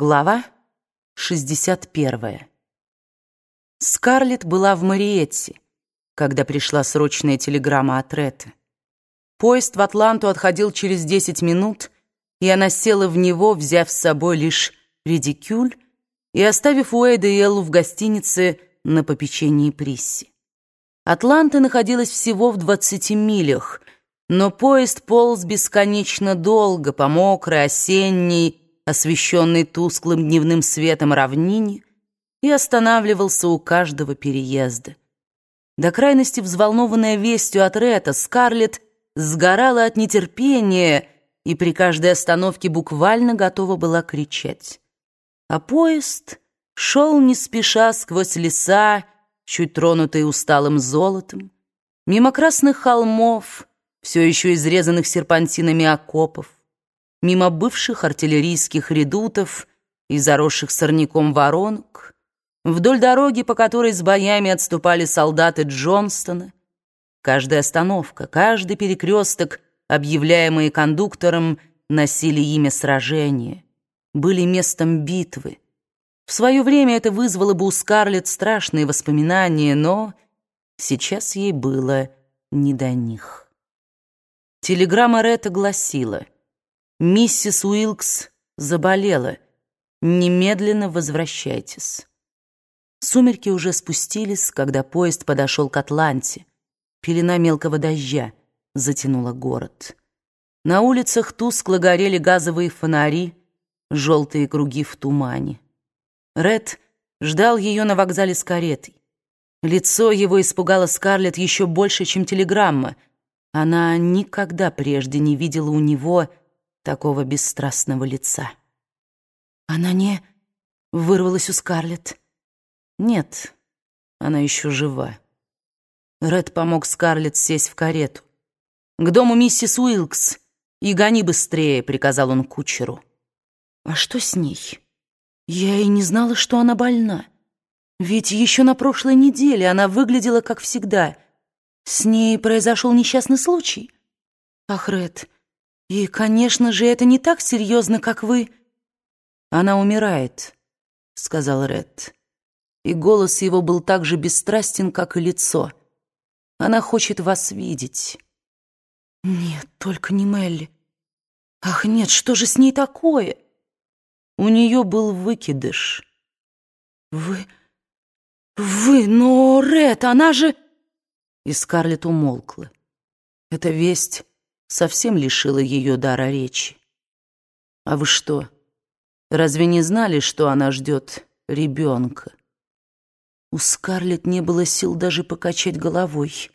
Глава 61. Скарлетт была в Мариетте, когда пришла срочная телеграмма от Ретты. Поезд в Атланту отходил через 10 минут, и она села в него, взяв с собой лишь редикюль и оставив Уэйда и Эллу в гостинице на попечении Присси. Атланта находилась всего в 20 милях, но поезд полз бесконечно долго по мокрой, осенней, освещенной тусклым дневным светом равнине, и останавливался у каждого переезда. До крайности взволнованная вестью от Рета, Скарлетт сгорала от нетерпения и при каждой остановке буквально готова была кричать. А поезд шел не спеша сквозь леса, чуть тронутые усталым золотом, мимо красных холмов, все еще изрезанных серпантинами окопов, мимо бывших артиллерийских редутов и заросших сорняком воронок, вдоль дороги, по которой с боями отступали солдаты Джонстона. Каждая остановка, каждый перекресток, объявляемые кондуктором, носили имя сражения, были местом битвы. В свое время это вызвало бы у Скарлетт страшные воспоминания, но сейчас ей было не до них. Телеграмма Ретта гласила — Миссис Уилкс заболела. Немедленно возвращайтесь. Сумерки уже спустились, когда поезд подошел к Атланте. Пелена мелкого дождя затянула город. На улицах тускло горели газовые фонари, желтые круги в тумане. Ред ждал ее на вокзале с каретой. Лицо его испугало Скарлетт еще больше, чем телеграмма. Она никогда прежде не видела у него такого бесстрастного лица. Она не... Вырвалась у Скарлетт. Нет, она еще жива. Ред помог Скарлетт сесть в карету. «К дому миссис Уилкс и гони быстрее», — приказал он кучеру. «А что с ней? Я и не знала, что она больна. Ведь еще на прошлой неделе она выглядела как всегда. С ней произошел несчастный случай. Ах, Ред, и, конечно же, это не так серьезно, как вы... Она умирает, сказал Ред. И голос его был так же бесстрастен, как и лицо. Она хочет вас видеть. Нет, только не Мелли. Ах, нет, что же с ней такое? У нее был выкидыш. Вы... Вы, но, Ред, она же... И Скарлетт умолкла. Эта весть совсем лишила ее дара речи. А вы что, разве не знали, что она ждет ребенка? У Скарлетт не было сил даже покачать головой.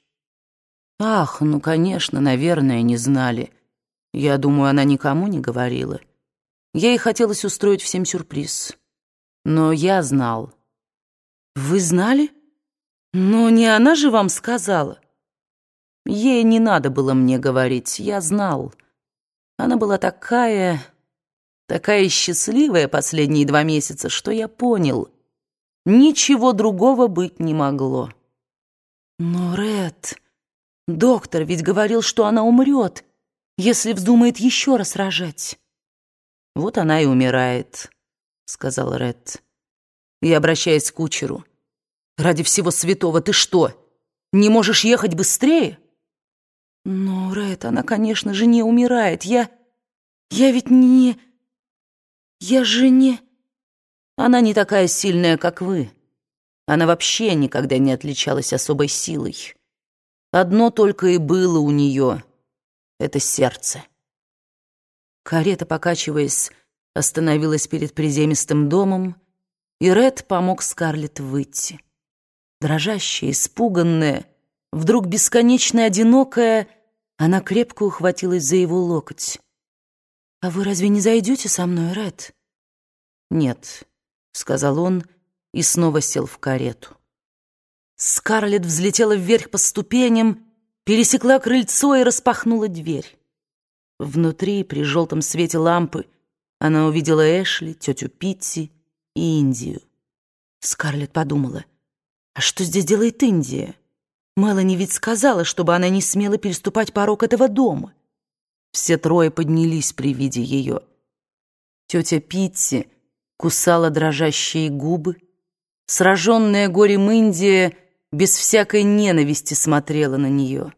Ах, ну, конечно, наверное, не знали. Я думаю, она никому не говорила. Ей хотелось устроить всем сюрприз. Но я знал. Вы знали? Но не она же вам сказала. Ей не надо было мне говорить, я знал. Она была такая... такая счастливая последние два месяца, что я понял. Ничего другого быть не могло. Но, Ред, доктор ведь говорил, что она умрет, если вздумает еще раз рожать. Вот она и умирает, сказал Ред. И, обращаясь к кучеру, ради всего святого, ты что, не можешь ехать быстрее? Но, Рэд, она, конечно же, не умирает. Я... я ведь не... Я же не... Она не такая сильная, как вы. Она вообще никогда не отличалась особой силой. Одно только и было у нее — это сердце. Карета, покачиваясь, остановилась перед приземистым домом, и Ред помог Скарлетт выйти. Дрожащая, испуганная, Вдруг бесконечно одинокая, она крепко ухватилась за его локоть. «А вы разве не зайдете со мной, Ред?» «Нет», — сказал он и снова сел в карету. Скарлетт взлетела вверх по ступеням, пересекла крыльцо и распахнула дверь. Внутри, при желтом свете лампы, она увидела Эшли, тетю Питти и Индию. Скарлетт подумала, а что здесь делает Индия? Мелани ведь сказала, чтобы она не смела переступать порог этого дома. Все трое поднялись при виде ее. Тетя Питти, кусала дрожащие губы. Сраженная горем Индия без всякой ненависти смотрела на нее.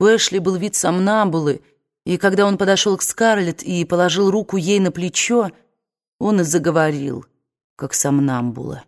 У Эшли был вид сомнамбулы, и когда он подошел к Скарлетт и положил руку ей на плечо, он и заговорил, как сомнамбула.